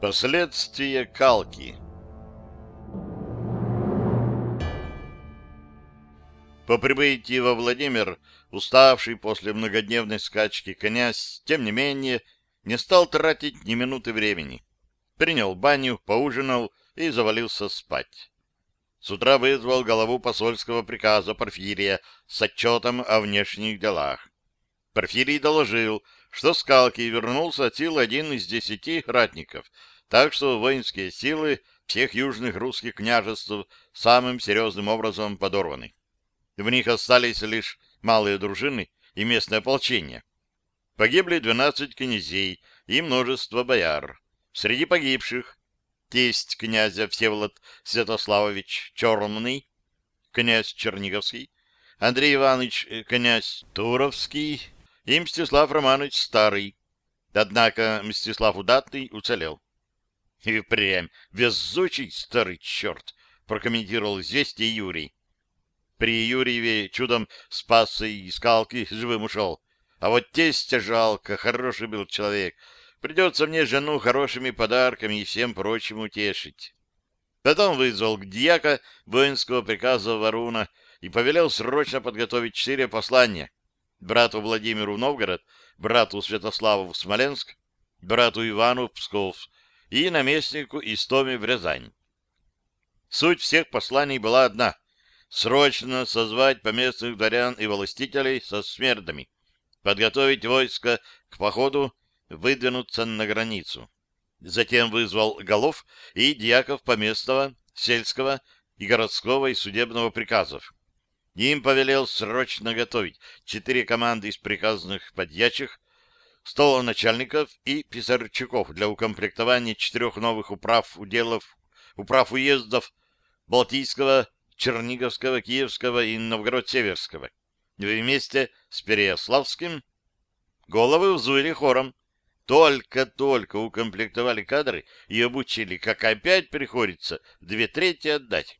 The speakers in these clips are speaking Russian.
Последствия калки По прибытии во Владимир, уставший после многодневной скачки князь, тем не менее, не стал тратить ни минуты времени. Принял баню, поужинал и завалился спать. С утра вызвал голову посольского приказа Порфирия с отчетом о внешних делах. Порфирий доложил, что с Калки вернулся от сил один из десяти ратников, так что воинские силы всех южных русских княжеств самым серьезным образом подорваны. В них остались лишь малые дружины и местное ополчение. Погибли 12 князей и множество бояр. Среди погибших тесть князя Всеволод Святославович Черный, князь Черниговский, Андрей Иванович э, князь Туровский и Мстислав Романович Старый. Однако Мстислав Удатный уцелел. — И прям везучий старый черт! — прокомментировал известие Юрий. При Юрьеве чудом спасся и скалки живым ушел. А вот тестя жалко, хороший был человек. Придется мне жену хорошими подарками и всем прочим утешить. Потом вызвал к дьяка воинского приказа Варуна и повелел срочно подготовить четыре послания. Брату Владимиру в Новгород, брату Святославу в Смоленск, брату Ивану в Псков и наместнику Истоме в Рязань. Суть всех посланий была одна — срочно созвать поместных дворян и властителей со смердами, подготовить войско к походу, выдвинуться на границу. Затем вызвал голов и дьяков поместного, сельского и городского и судебного приказов. Им повелел срочно готовить четыре команды из приказных подьячих, столоначальников и писарчуков для укомплектования четырех новых управ уделов, управ уездов Балтийского, Черниговского, Киевского и Новгород-Северского. Вместе с Переяславским головы взвыли хором. Только-только укомплектовали кадры и обучили, как опять приходится две трети отдать.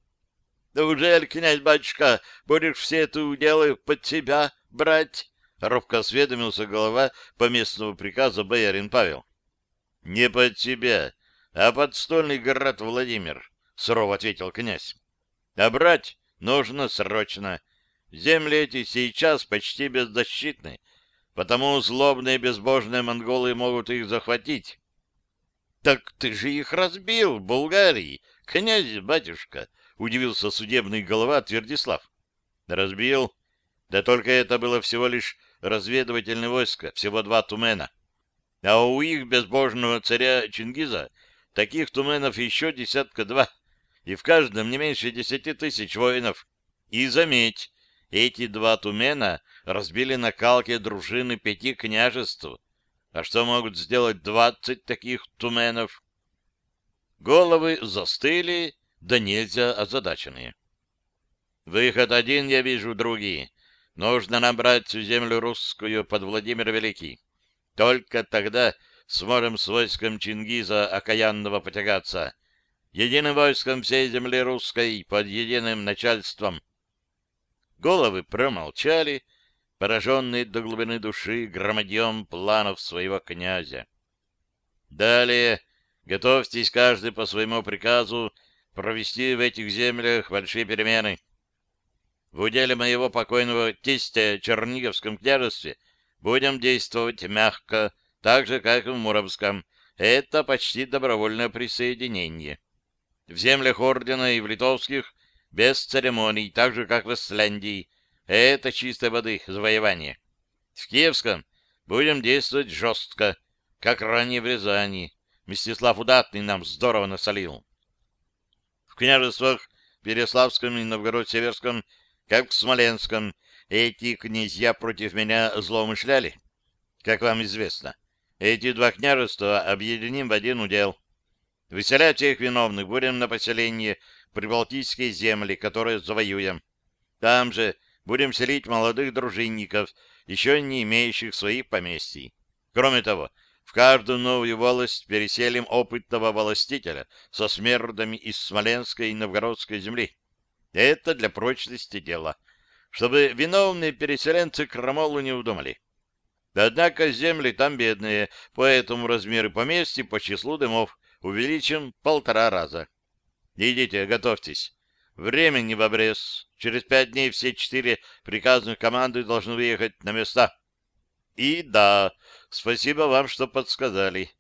Да ужель, князь-батюшка, будешь все это уделы под себя брать? Робко осведомился голова поместного приказа боярин Павел. — Не под себя, а под стольный город Владимир, — сурово ответил князь. — А брать нужно срочно. Земли эти сейчас почти беззащитны, потому злобные безбожные монголы могут их захватить. — Так ты же их разбил в Булгарии, князь-батюшка, — удивился судебный голова Твердислав. — Разбил. Да только это было всего лишь разведывательное войско, всего два тумена. А у их безбожного царя Чингиза таких туменов еще десятка два, и в каждом не меньше десяти тысяч воинов. И заметь, эти два тумена разбили на калке дружины пяти княжеств. А что могут сделать двадцать таких туменов? Головы застыли, да нельзя озадаченные. Выход один я вижу, другие. Нужно набрать всю землю русскую под Владимир Великий. Только тогда сможем с войском Чингиза окаянного потягаться. Единым войском всей земли русской под единым начальством. Головы промолчали, пораженные до глубины души громадьем планов своего князя. Далее готовьтесь каждый по своему приказу провести в этих землях большие перемены. В уделе моего покойного тестя Черниговском княжестве будем действовать мягко, так же, как и в Муромском. Это почти добровольное присоединение. В землях ордена и в литовских без церемоний, так же, как в Исляндии. Это чистой воды завоевание. В Киевском будем действовать жестко, как ранее в Рязани. Мстислав Удатный нам здорово насолил. Княжествах Переславском и Новгород-Северском как в Смоленском, эти князья против меня злоумышляли. Как вам известно, эти два княжества объединим в один удел. Выселять всех виновных будем на поселение прибалтийские земли, которые завоюем. Там же будем селить молодых дружинников, еще не имеющих своих поместий. Кроме того, в каждую новую волость переселим опытного властителя со смердами из Смоленской и Новгородской земли. Это для прочности дела. чтобы виновные переселенцы крамолу не удумали. Однако земли там бедные, поэтому размеры поместья по числу дымов увеличим полтора раза. Идите, готовьтесь. Времени в обрез. Через пять дней все четыре приказных команды должны выехать на места. И да, спасибо вам, что подсказали.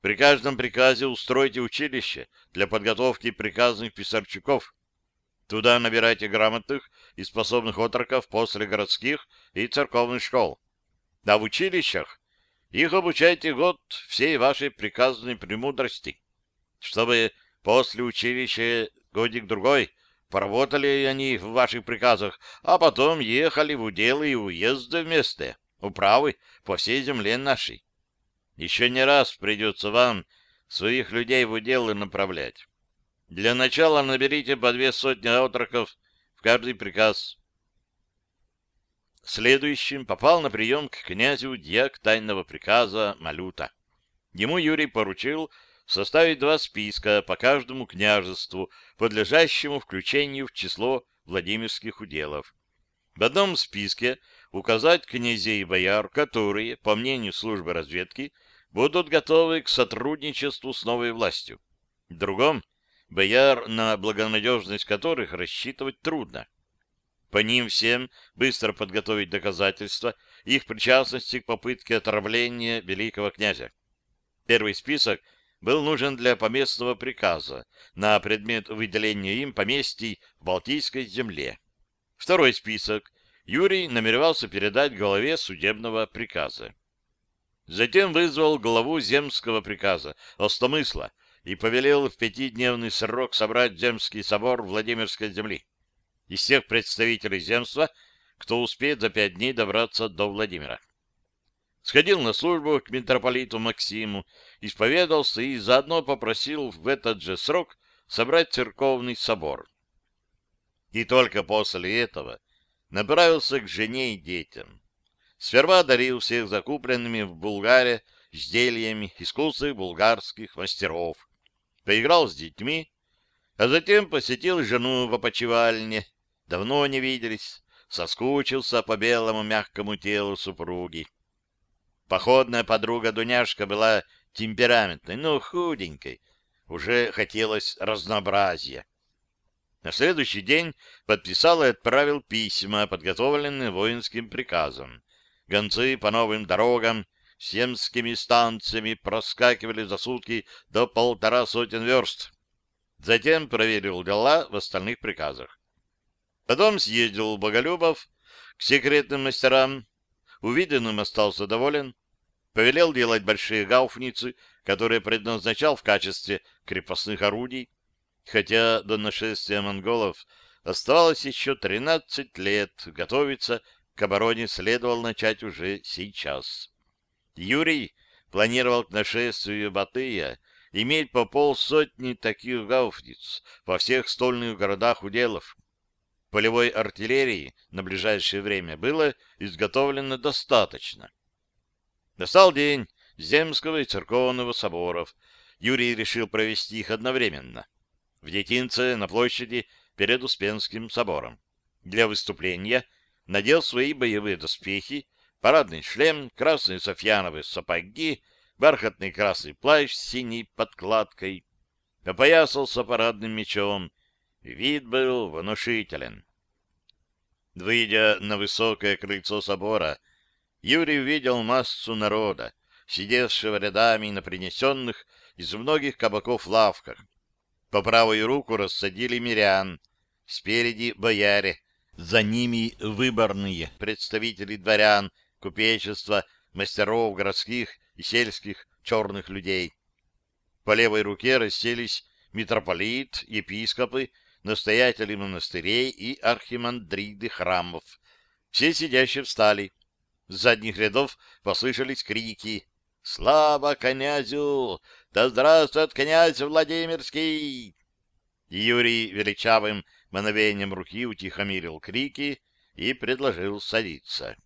При каждом приказе устройте училище для подготовки приказных писарчуков. Туда набирайте грамотных и способных отроков после городских и церковных школ. А в училищах их обучайте год всей вашей приказной премудрости, чтобы после училища годик-другой поработали они в ваших приказах, а потом ехали в уделы и уезды вместе, управы по всей земле нашей. Еще не раз придется вам своих людей в уделы направлять. Для начала наберите по две сотни отроков в каждый приказ. Следующим попал на прием к князю дьяк тайного приказа Малюта. Ему Юрий поручил составить два списка по каждому княжеству, подлежащему включению в число Владимирских уделов. В одном списке указать князей и бояр, которые, по мнению службы разведки, будут готовы к сотрудничеству с новой властью. В другом — бояр, на благонадежность которых рассчитывать трудно. По ним всем быстро подготовить доказательства их причастности к попытке отравления великого князя. Первый список был нужен для поместного приказа на предмет выделения им поместий в Балтийской земле. Второй список Юрий намеревался передать главе судебного приказа. Затем вызвал главу земского приказа Остомысла и повелел в пятидневный срок собрать земский собор Владимирской земли из всех представителей земства, кто успеет за пять дней добраться до Владимира. Сходил на службу к митрополиту Максиму, исповедался и заодно попросил в этот же срок собрать церковный собор. И только после этого направился к жене и детям. Сперва дарил всех закупленными в Булгаре изделиями искусных булгарских мастеров, поиграл с детьми, а затем посетил жену в опочивальне, Давно не виделись, соскучился по белому мягкому телу супруги. Походная подруга Дуняшка была темпераментной, но худенькой. Уже хотелось разнообразия. На следующий день подписал и отправил письма, подготовленные воинским приказом. Гонцы по новым дорогам семскими станциями проскакивали за сутки до полтора сотен верст. Затем проверил дела в остальных приказах. Потом съездил Боголюбов к секретным мастерам. Увиденным остался доволен. Повелел делать большие гауфницы, которые предназначал в качестве крепостных орудий. Хотя до нашествия монголов оставалось еще 13 лет, готовиться к обороне следовало начать уже сейчас. Юрий планировал к нашествию Батыя иметь по полсотни таких гауфниц во всех стольных городах уделов полевой артиллерии на ближайшее время было изготовлено достаточно. Настал день Земского и Церковного соборов. Юрий решил провести их одновременно. В Детинце на площади перед Успенским собором. Для выступления надел свои боевые доспехи, парадный шлем, красные софьяновые сапоги, бархатный красный плащ с синей подкладкой, опоясался парадным мечом, Вид был внушителен. Выйдя на высокое крыльцо собора, Юрий увидел массу народа, сидевшего рядами на принесенных из многих кабаков лавках. По правую руку рассадили мирян, спереди бояре, за ними выборные представители дворян, купечества, мастеров городских и сельских черных людей. По левой руке расселись митрополит, епископы настоятели монастырей и архимандриды храмов. Все сидящие встали. С задних рядов послышались крики «Слава князю! Да здравствует князь Владимирский!» Юрий величавым мановением руки утихомирил крики и предложил садиться.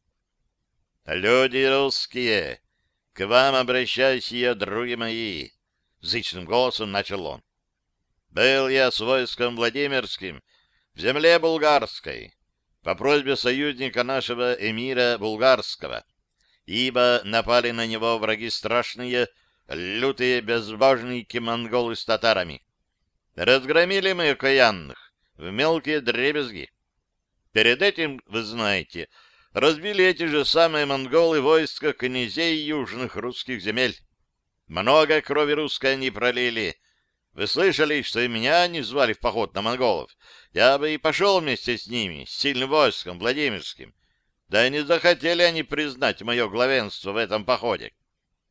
«Люди русские, к вам обращаюсь я, други мои!» — зычным голосом начал он. Был я с войском Владимирским в земле булгарской. по просьбе союзника нашего эмира Булгарского, ибо напали на него враги страшные, лютые безбожники монголы с татарами. Разгромили мы окаянных в мелкие дребезги. Перед этим, вы знаете, разбили эти же самые монголы войска князей южных русских земель. Много крови русской они пролили. Вы слышали, что и меня не звали в поход на монголов? Я бы и пошел вместе с ними, с сильным войском Владимирским. Да и не захотели они признать мое главенство в этом походе.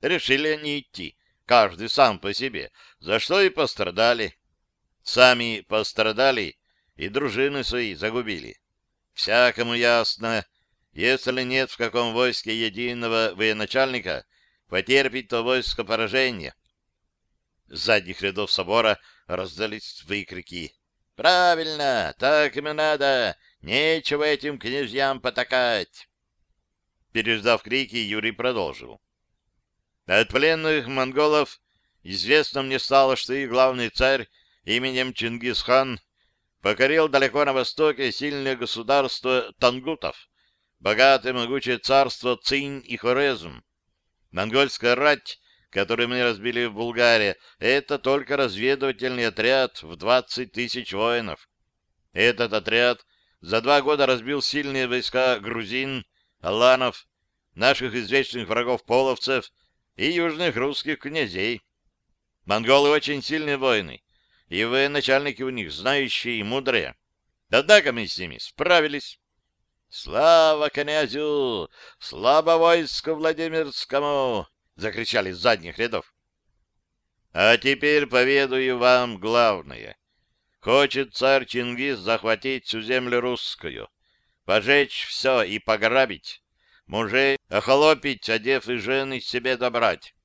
Решили они идти, каждый сам по себе, за что и пострадали. Сами пострадали и дружины свои загубили. Всякому ясно, если нет в каком войске единого военачальника, потерпит то войско поражение. С задних рядов собора раздались выкрики. «Правильно, так им и надо! Нечего этим князьям потакать!» Переждав крики, Юрий продолжил. От пленных монголов известно мне стало, что их главный царь именем Чингисхан покорил далеко на востоке сильное государство тангутов, богатое могучее царство Цинь и Хорезм. Монгольская рать, которую мы разбили в Булгарии, это только разведывательный отряд в 20 тысяч воинов. Этот отряд за два года разбил сильные войска грузин, аланов, наших извечных врагов половцев и южных русских князей. Монголы очень сильные воины, и военачальники у них знающие и мудрые. Однако мы с ними справились. «Слава князю! Слава войску Владимирскому!» — закричали с задних рядов. «А теперь поведаю вам главное. Хочет царь Чингис захватить всю землю русскую, пожечь все и пограбить, мужей охолопить, одев и жены себе добрать.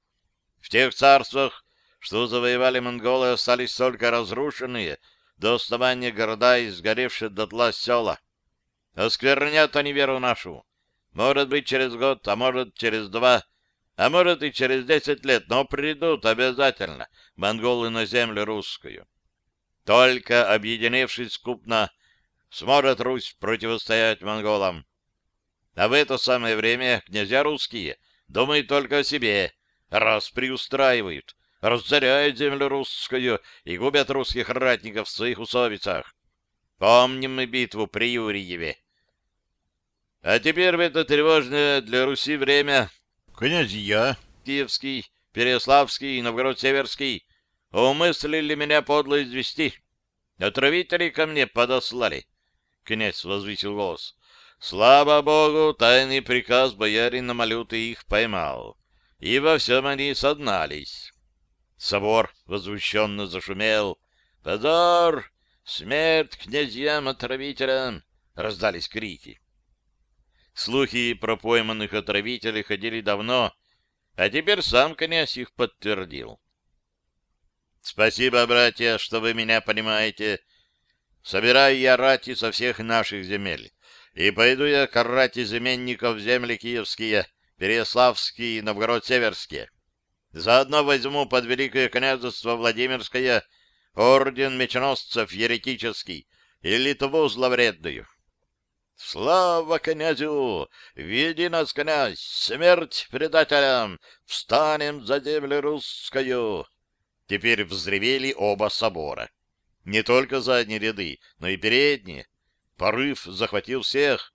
В тех царствах, что завоевали монголы, остались только разрушенные до основания города и сгоревшие дотла села. Осквернят они веру нашу. Может быть, через год, а может, через два, а может и через десять лет, но придут обязательно монголы на землю русскую. Только объединившись скупно, сможет Русь противостоять монголам. А в это самое время князья русские думают только о себе, раз приустраивают, разоряют землю русскую и губят русских ратников в своих усовицах. Помним мы битву при Юрьеве. А теперь в это тревожное для Руси время князья Киевский, Переславский и Новгород-Северский умыслили меня подло извести. Отравители ко мне подослали. Князь возвысил голос. Слава богу, тайный приказ боярина Малюты их поймал, и во всем они сознались. Собор возмущенно зашумел. «Позор! Смерть князьям-отравителям!» — раздались крики. Слухи про пойманных отравителей ходили давно, а теперь сам князь их подтвердил. «Спасибо, братья, что вы меня понимаете. Собираю я рати со всех наших земель, и пойду я к рати заменников в земли киевские, Переславские и Новгород-Северские. Заодно возьму под Великое княжество Владимирское орден меченосцев еретический и Литву зловредную. Слава князю! Веди нас, князь! Смерть предателям! Встанем за землю русскую! Теперь взревели оба собора. Не только задние ряды, но и передние. Порыв захватил всех,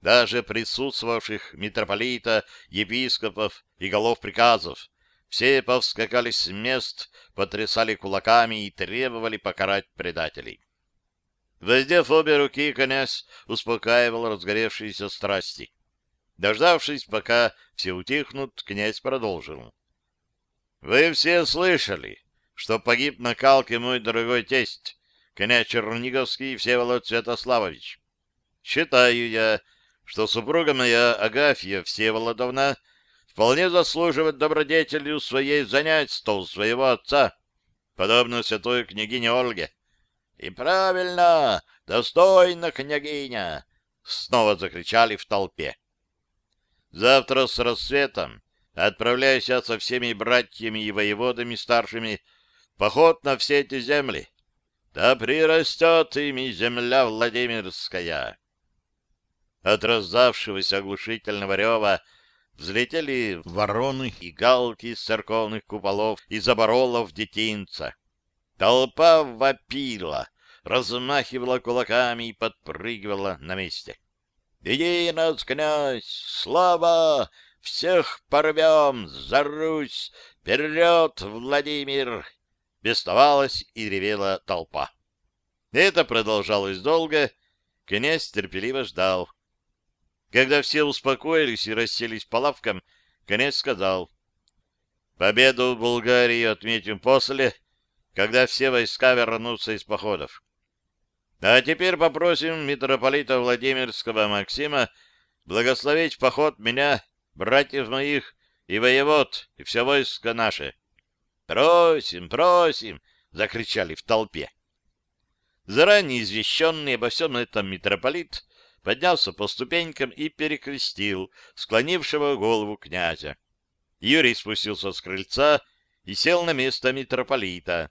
даже присутствовавших митрополита, епископов и голов приказов. Все повскакали с мест, потрясали кулаками и требовали покарать предателей. Воздев обе руки, князь успокаивал разгоревшиеся страсти. Дождавшись, пока все утихнут, князь продолжил. — Вы все слышали, что погиб на калке мой дорогой тесть, князь Черниговский Всеволод Святославович. Считаю я, что супруга моя Агафья Всеволодовна вполне заслуживает добродетелью своей занять стол своего отца, подобно святой княгине Ольге. И правильно, достойно, княгиня! Снова закричали в толпе. Завтра с рассветом отправляюсь я со всеми братьями и воеводами старшими в поход на все эти земли. Да прирастет ими земля Владимирская. От раздавшегося оглушительного рева взлетели вороны и галки с церковных куполов и заборолов детинца. Толпа вопила, размахивала кулаками и подпрыгивала на месте. «Иди нас, князь! Слава! Всех порвем! За Русь! Вперед, Владимир!» Беставалась и ревела толпа. Это продолжалось долго. Князь терпеливо ждал. Когда все успокоились и расселись по лавкам, князь сказал, «Победу в Булгарии отметим после, когда все войска вернутся из походов. А теперь попросим митрополита Владимирского Максима благословить поход меня, братьев моих и воевод, и все войско наше. «Просим, просим!» — закричали в толпе. Заранее извещенный обо всем этом митрополит поднялся по ступенькам и перекрестил склонившего голову князя. Юрий спустился с крыльца и сел на место митрополита.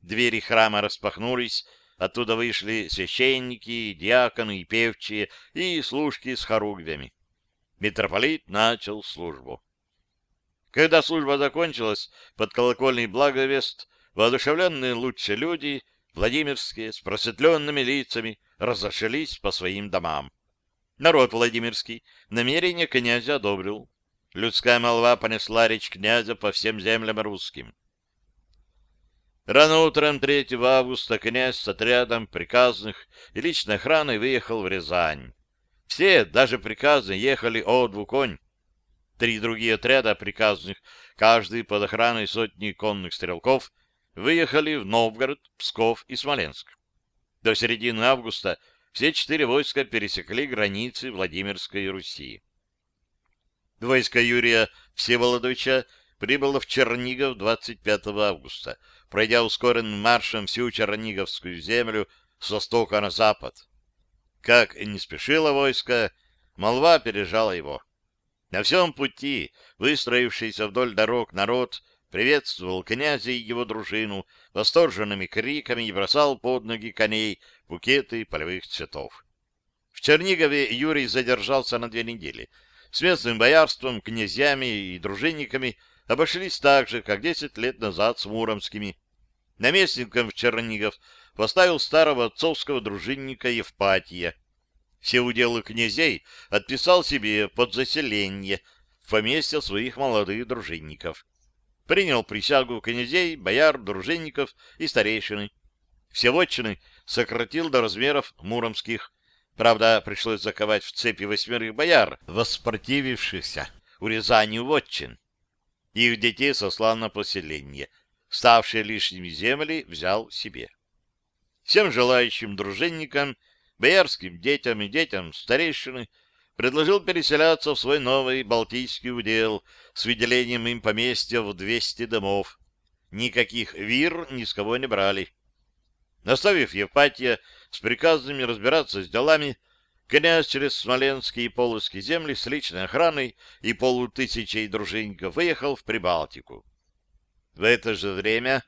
Двери храма распахнулись, Оттуда вышли священники, диаконы и певчие, и служки с хоругвями. Митрополит начал службу. Когда служба закончилась, под колокольный благовест, воодушевленные лучшие люди, владимирские, с просветленными лицами, разошлись по своим домам. Народ Владимирский намерение князя одобрил. Людская молва понесла речь князя по всем землям русским. Рано утром 3 августа князь с отрядом приказных и личной охраной выехал в Рязань. Все, даже приказные, ехали о дву конь. Три другие отряда приказных, каждый под охраной сотни конных стрелков, выехали в Новгород, Псков и Смоленск. До середины августа все четыре войска пересекли границы Владимирской Руси. Войско Юрия Всеволодовича прибыло в Чернигов 25 августа, пройдя ускоренным маршем всю Черниговскую землю с востока на запад. Как и не спешило войско, молва пережала его. На всем пути, выстроившийся вдоль дорог народ, приветствовал князя и его дружину восторженными криками и бросал под ноги коней букеты полевых цветов. В Чернигове Юрий задержался на две недели. С местным боярством, князьями и дружинниками обошлись так же, как десять лет назад с муромскими. Наместником в Чернигов поставил старого отцовского дружинника Евпатия. Все уделы князей отписал себе под заселение в поместье своих молодых дружинников. Принял присягу князей, бояр, дружинников и старейшины. Все вотчины сократил до размеров муромских. Правда, пришлось заковать в цепи восьмерых бояр, воспротивившихся урезанию вотчин. Их детей сослал на поселение. Ставшие лишними земли взял себе. Всем желающим дружинникам, боярским детям и детям старейшины предложил переселяться в свой новый Балтийский удел с выделением им поместья в 200 домов. Никаких вир ни с кого не брали. Наставив Евпатия с приказами разбираться с делами, Князь через Смоленские и Полоцкие земли с личной охраной и полутысячей дружинников выехал в Прибалтику. В это же время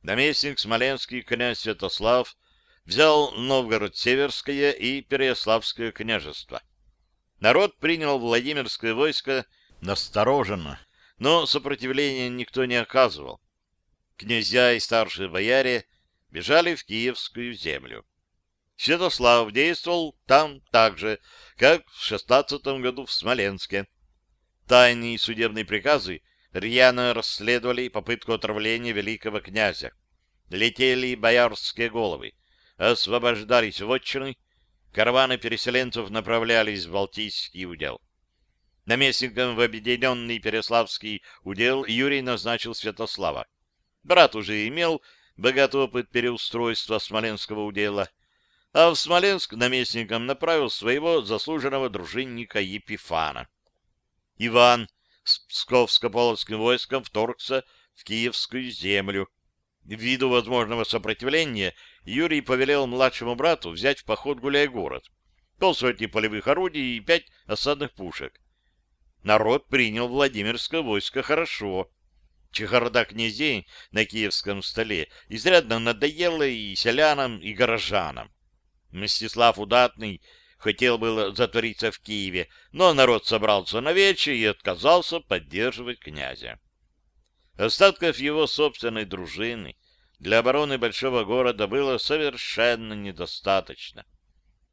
наместник Смоленский князь Святослав взял Новгород-Северское и Переяславское княжество. Народ принял Владимирское войско настороженно, но сопротивления никто не оказывал. Князья и старшие бояре бежали в Киевскую землю. Святослав действовал там так же, как в шестнадцатом году в Смоленске. Тайные судебные приказы рьяно расследовали попытку отравления великого князя. Летели боярские головы, освобождались вотчины, караваны переселенцев направлялись в Балтийский удел. Наместником в объединенный Переславский удел Юрий назначил Святослава. Брат уже имел богатый опыт переустройства Смоленского удела, а в Смоленск наместником направил своего заслуженного дружинника Епифана. Иван с Псковско-Полоцким войском вторгся в Киевскую землю. Ввиду возможного сопротивления Юрий повелел младшему брату взять в поход гуляй-город, полсотни полевых орудий и пять осадных пушек. Народ принял Владимирское войско хорошо. Чехарда князей на киевском столе изрядно надоела и селянам, и горожанам. Мстислав Удатный хотел было затвориться в Киеве, но народ собрался на вече и отказался поддерживать князя. Остатков его собственной дружины для обороны большого города было совершенно недостаточно.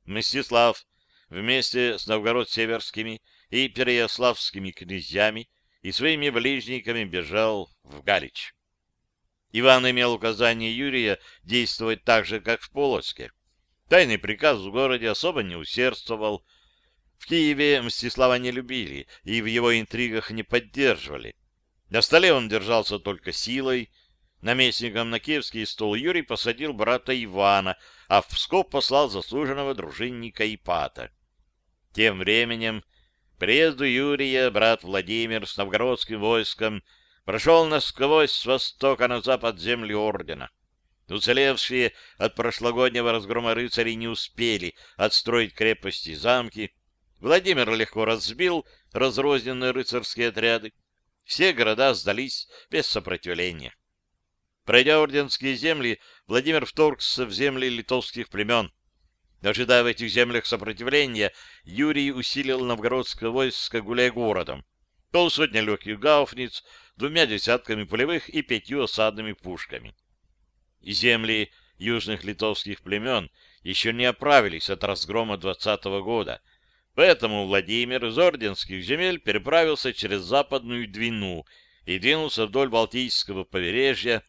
Мстислав вместе с новгород-северскими и переяславскими князьями и своими ближниками бежал в Галич. Иван имел указание Юрия действовать так же, как в Полоцке. Тайный приказ в городе особо не усердствовал. В Киеве Мстислава не любили и в его интригах не поддерживали. На столе он держался только силой. Наместником на киевский стол Юрий посадил брата Ивана, а в Псков послал заслуженного дружинника Ипата. Тем временем приезду Юрия брат Владимир с новгородским войском прошел насквозь с востока на запад земли ордена. Уцелевшие от прошлогоднего разгрома рыцари не успели отстроить крепости и замки. Владимир легко разбил разрозненные рыцарские отряды. Все города сдались без сопротивления. Пройдя орденские земли, Владимир вторгся в земли литовских племен. Ожидая в этих землях сопротивления, Юрий усилил новгородское войско гуляя городом. Полсотни легких гауфниц, двумя десятками полевых и пятью осадными пушками. Земли южных литовских племен еще не оправились от разгрома двадцатого года, поэтому Владимир из орденских земель переправился через западную Двину и двинулся вдоль Балтийского побережья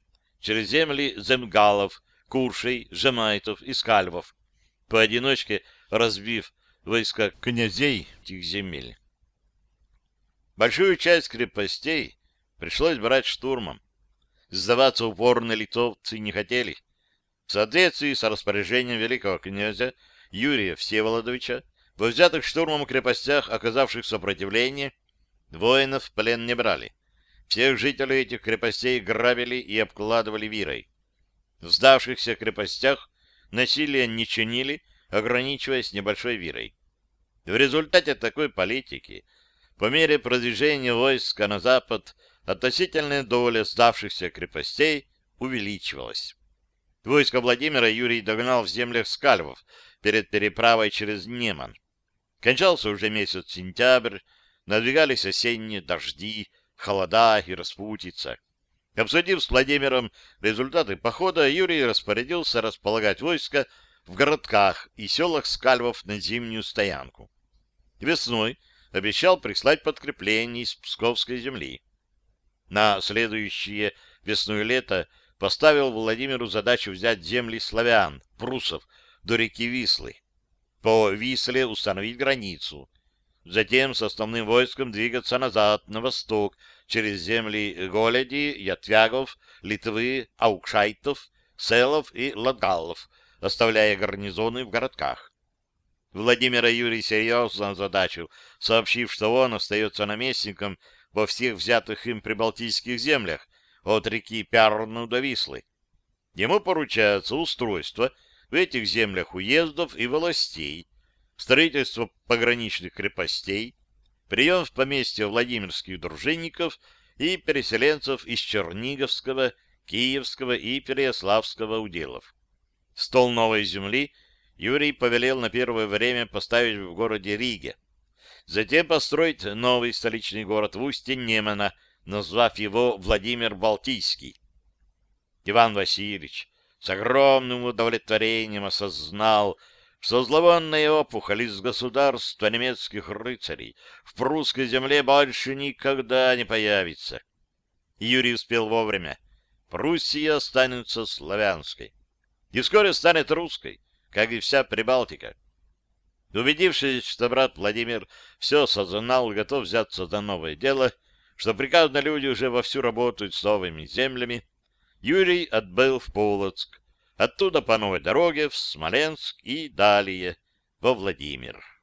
через земли земгалов, куршей, жемайтов и скальвов, поодиночке разбив войска князей этих земель. Большую часть крепостей пришлось брать штурмом. Сдаваться упорно литовцы не хотели. В соответствии с распоряжением великого князя Юрия Всеволодовича во взятых штурмом крепостях, оказавших сопротивление, воинов в плен не брали. Всех жителей этих крепостей грабили и обкладывали вирой. В сдавшихся крепостях насилие не чинили, ограничиваясь небольшой вирой. В результате такой политики, по мере продвижения войска на запад, относительная доля сдавшихся крепостей увеличивалась. Войско Владимира Юрий догнал в землях скальвов перед переправой через Неман. Кончался уже месяц сентябрь, надвигались осенние дожди, холода и распутица. Обсудив с Владимиром результаты похода, Юрий распорядился располагать войско в городках и селах Скальвов на зимнюю стоянку. Весной обещал прислать подкрепление из Псковской земли. На следующее весну и лето поставил Владимиру задачу взять земли славян, прусов, до реки Вислы. По Висле установить границу. Затем с основным войском двигаться назад, на восток, через земли Голеди, Ятвягов, Литвы, Аукшайтов, Селов и Ладгалов, оставляя гарнизоны в городках. Владимира Юрий серьезно задачу, сообщив, что он остается наместником во всех взятых им прибалтийских землях, от реки Пярну до Вислы. Ему поручается устройство в этих землях уездов и властей, строительство пограничных крепостей, прием в поместье владимирских дружинников и переселенцев из Черниговского, Киевского и Переяславского уделов. Стол новой земли Юрий повелел на первое время поставить в городе Риге, затем построить новый столичный город в устье Немана, назвав его Владимир Балтийский. Иван Васильевич с огромным удовлетворением осознал, что зловонная опухоль из государства немецких рыцарей в прусской земле больше никогда не появится. Юрий успел вовремя. Пруссия останется славянской. И вскоре станет русской, как и вся Прибалтика. Убедившись, что брат Владимир все осознал и готов взяться за новое дело, что приказные люди уже вовсю работают с новыми землями, Юрий отбыл в Полоцк, оттуда по новой дороге в Смоленск и далее во Владимир.